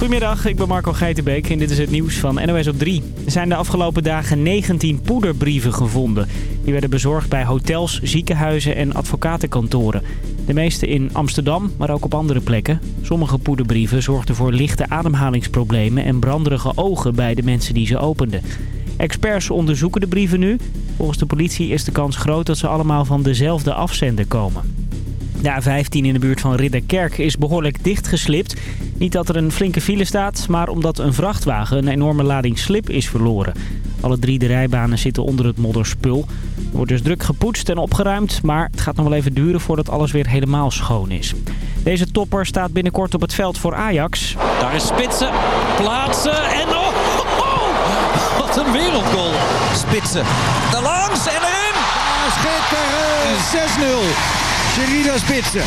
Goedemiddag, ik ben Marco Geitenbeek en dit is het nieuws van NOS op 3. Er zijn de afgelopen dagen 19 poederbrieven gevonden. Die werden bezorgd bij hotels, ziekenhuizen en advocatenkantoren. De meeste in Amsterdam, maar ook op andere plekken. Sommige poederbrieven zorgden voor lichte ademhalingsproblemen en branderige ogen bij de mensen die ze openden. Experts onderzoeken de brieven nu. Volgens de politie is de kans groot dat ze allemaal van dezelfde afzender komen. De A15 in de buurt van Ridderkerk is behoorlijk dichtgeslipt. Niet dat er een flinke file staat, maar omdat een vrachtwagen een enorme lading slip is verloren. Alle drie de rijbanen zitten onder het modderspul. Er wordt dus druk gepoetst en opgeruimd, maar het gaat nog wel even duren voordat alles weer helemaal schoon is. Deze topper staat binnenkort op het veld voor Ajax. Daar is Spitsen, plaatsen en oh, oh, oh, wat een wereldgoal. Spitsen, daar langs en erin. Schitterend, 6-0. Sherida Spitsen.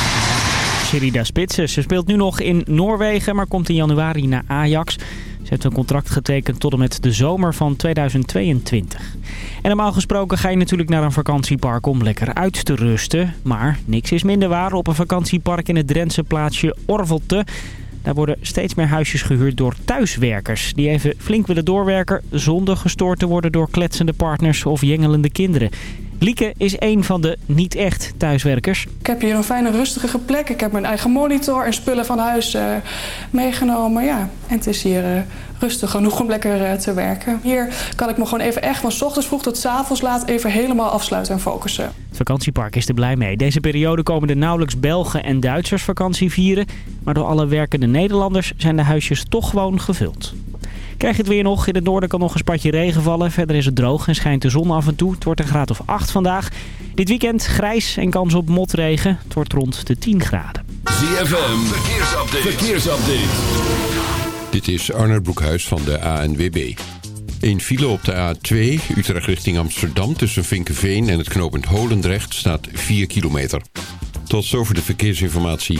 Sherida Spitsen. Ze speelt nu nog in Noorwegen, maar komt in januari naar Ajax. Ze heeft een contract getekend tot en met de zomer van 2022. En normaal gesproken ga je natuurlijk naar een vakantiepark om lekker uit te rusten. Maar niks is minder waar op een vakantiepark in het Drentse plaatsje Orvelte. Daar worden steeds meer huisjes gehuurd door thuiswerkers. Die even flink willen doorwerken zonder gestoord te worden door kletsende partners of jengelende kinderen. Lieke is een van de niet echt thuiswerkers. Ik heb hier een fijne rustige plek. Ik heb mijn eigen monitor en spullen van huis uh, meegenomen. Ja, en het is hier uh, rustig genoeg om lekker uh, te werken. Hier kan ik me gewoon even echt van s ochtends vroeg tot s avonds laat even helemaal afsluiten en focussen. Het vakantiepark is er blij mee. Deze periode komen er nauwelijks Belgen en Duitsers vakantie vieren. Maar door alle werkende Nederlanders zijn de huisjes toch gewoon gevuld. Krijg je het weer nog. In het noorden kan nog een spatje regen vallen. Verder is het droog en schijnt de zon af en toe. Het wordt een graad of 8 vandaag. Dit weekend grijs en kans op motregen. Het wordt rond de 10 graden. ZFM, verkeersupdate. verkeersupdate. Dit is Arnold Broekhuis van de ANWB. Een file op de A2, Utrecht richting Amsterdam... tussen Vinkenveen en het knooppunt Holendrecht staat 4 kilometer. Tot zover de verkeersinformatie.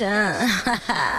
神。哈哈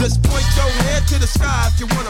Just point your head to the sky if you wanna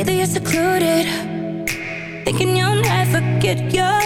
Lately you're secluded. Thinking you'll never get your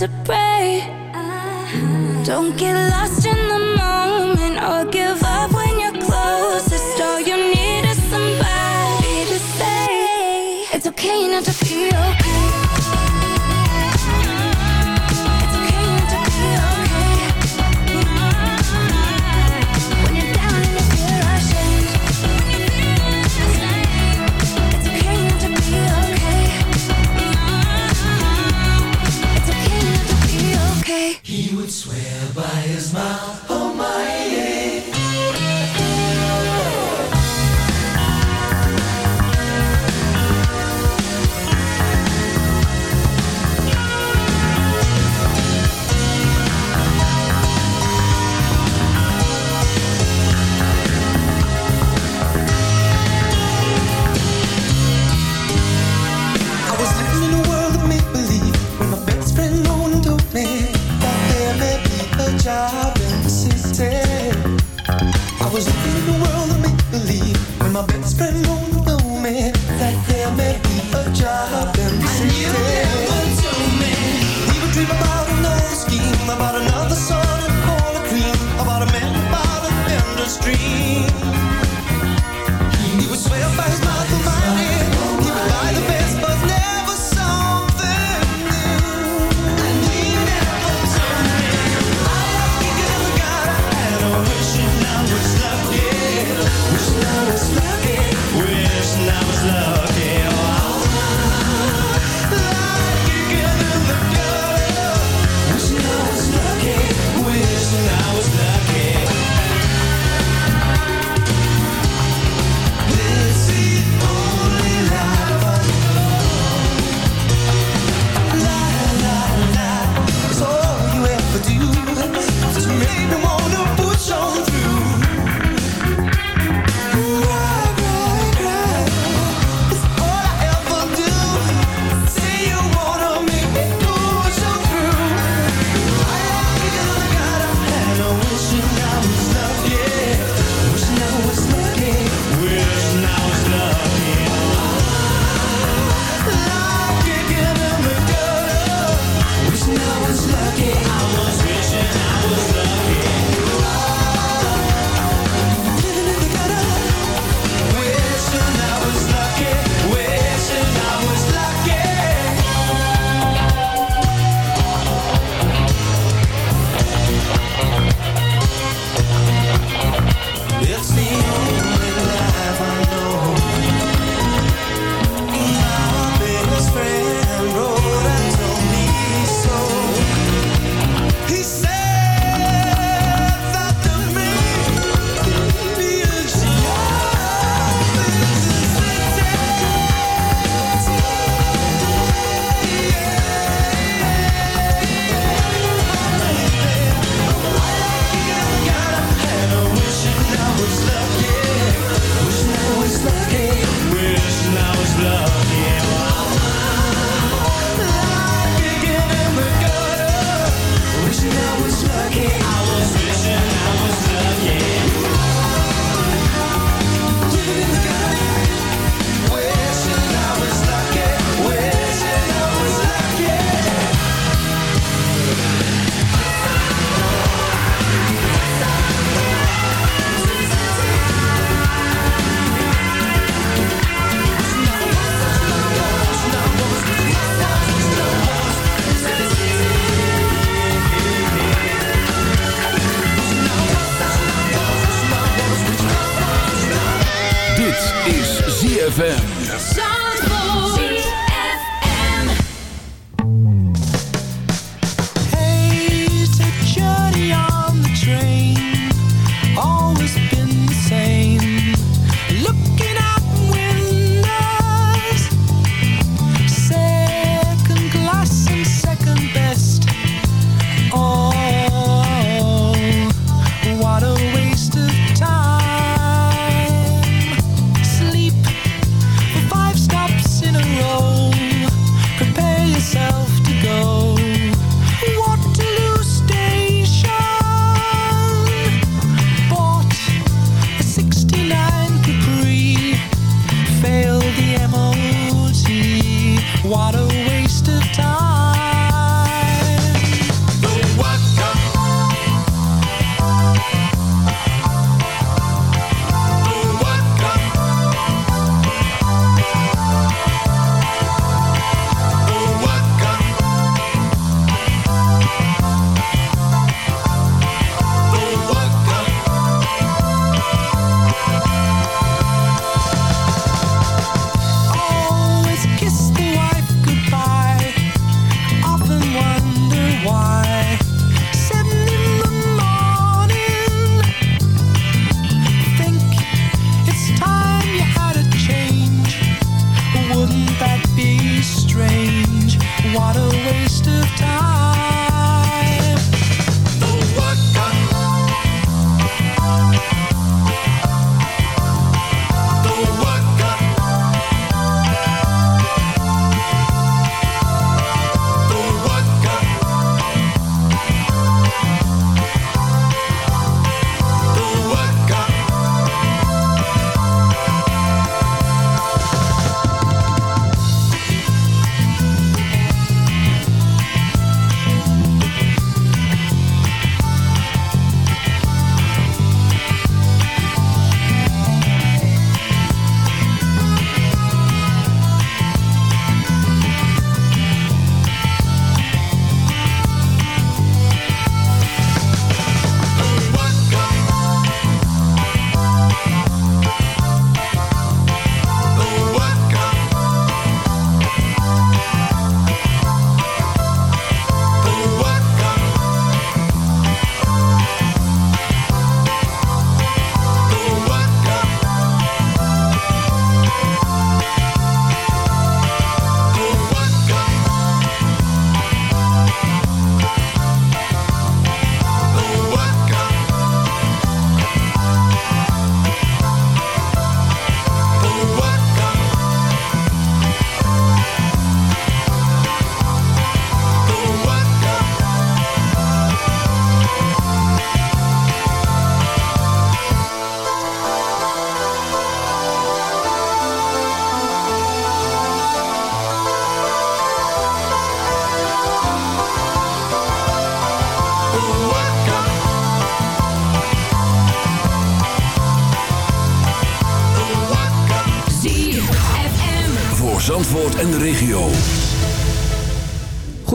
surprise.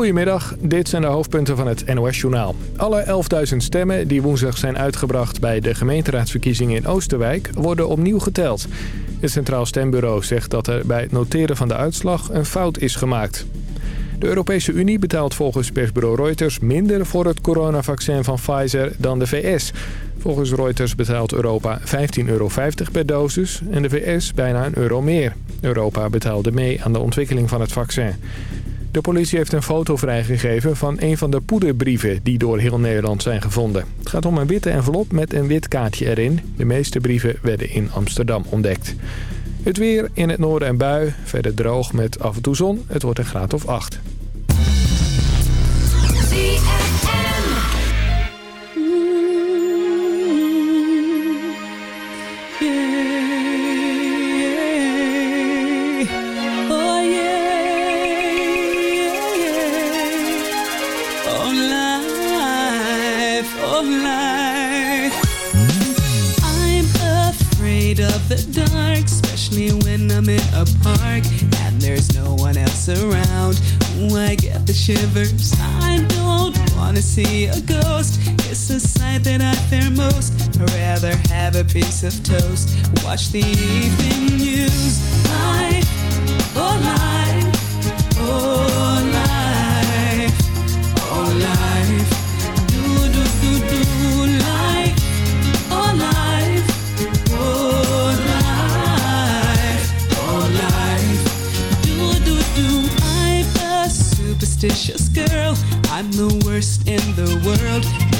Goedemiddag, dit zijn de hoofdpunten van het NOS-journaal. Alle 11.000 stemmen die woensdag zijn uitgebracht bij de gemeenteraadsverkiezingen in Oosterwijk... worden opnieuw geteld. Het Centraal Stembureau zegt dat er bij het noteren van de uitslag een fout is gemaakt. De Europese Unie betaalt volgens persbureau Reuters minder voor het coronavaccin van Pfizer dan de VS. Volgens Reuters betaalt Europa 15,50 euro per dosis en de VS bijna een euro meer. Europa betaalde mee aan de ontwikkeling van het vaccin. De politie heeft een foto vrijgegeven van een van de poederbrieven die door heel Nederland zijn gevonden. Het gaat om een witte envelop met een wit kaartje erin. De meeste brieven werden in Amsterdam ontdekt. Het weer in het noorden en bui, verder droog met af en toe zon. Het wordt een graad of 8. Fear most. I'd rather have a piece of toast. Watch the evening news. Life, oh life, oh life, oh life. Do do do do life, oh life, oh life, oh life. Do do do. I'm a superstitious girl. I'm the worst in the world.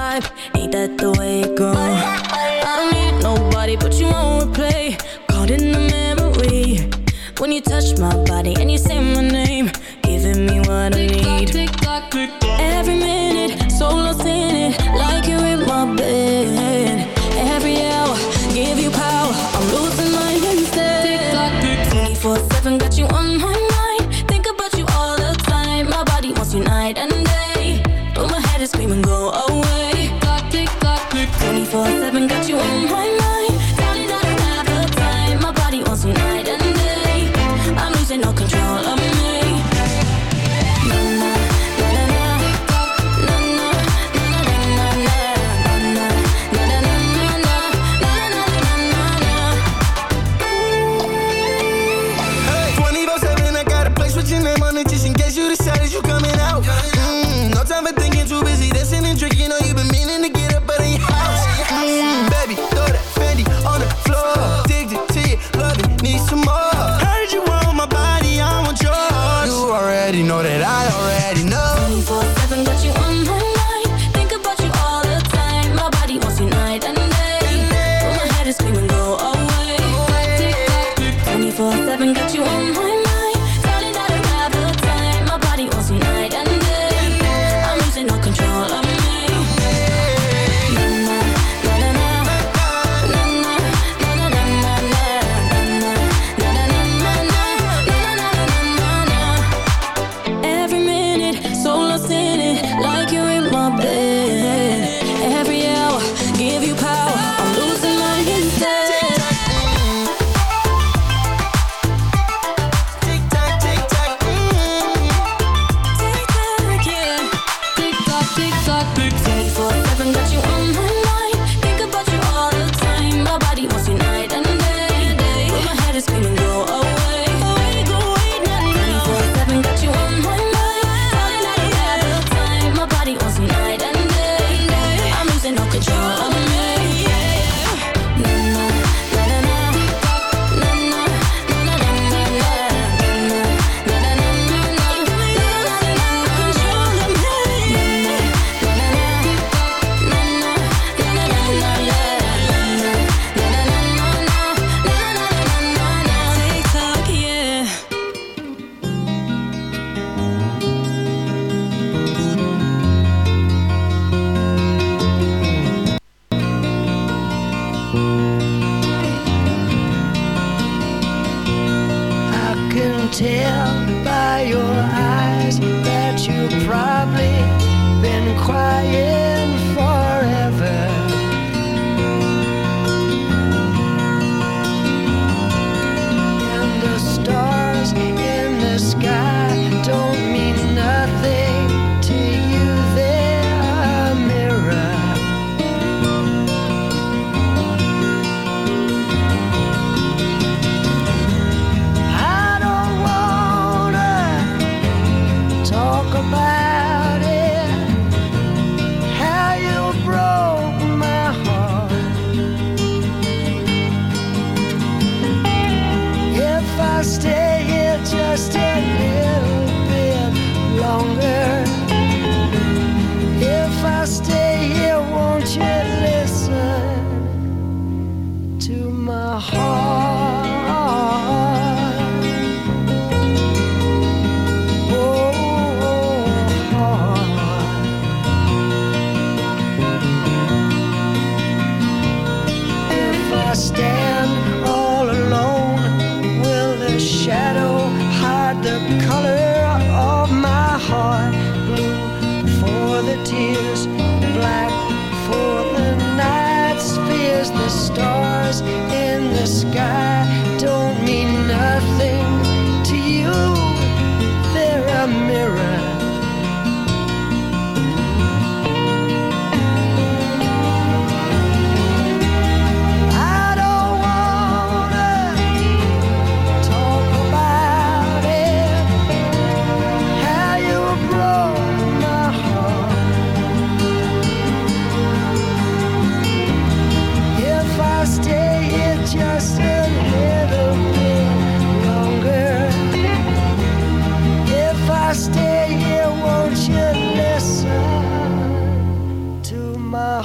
vibe Ain't that the way it goes?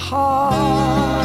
heart.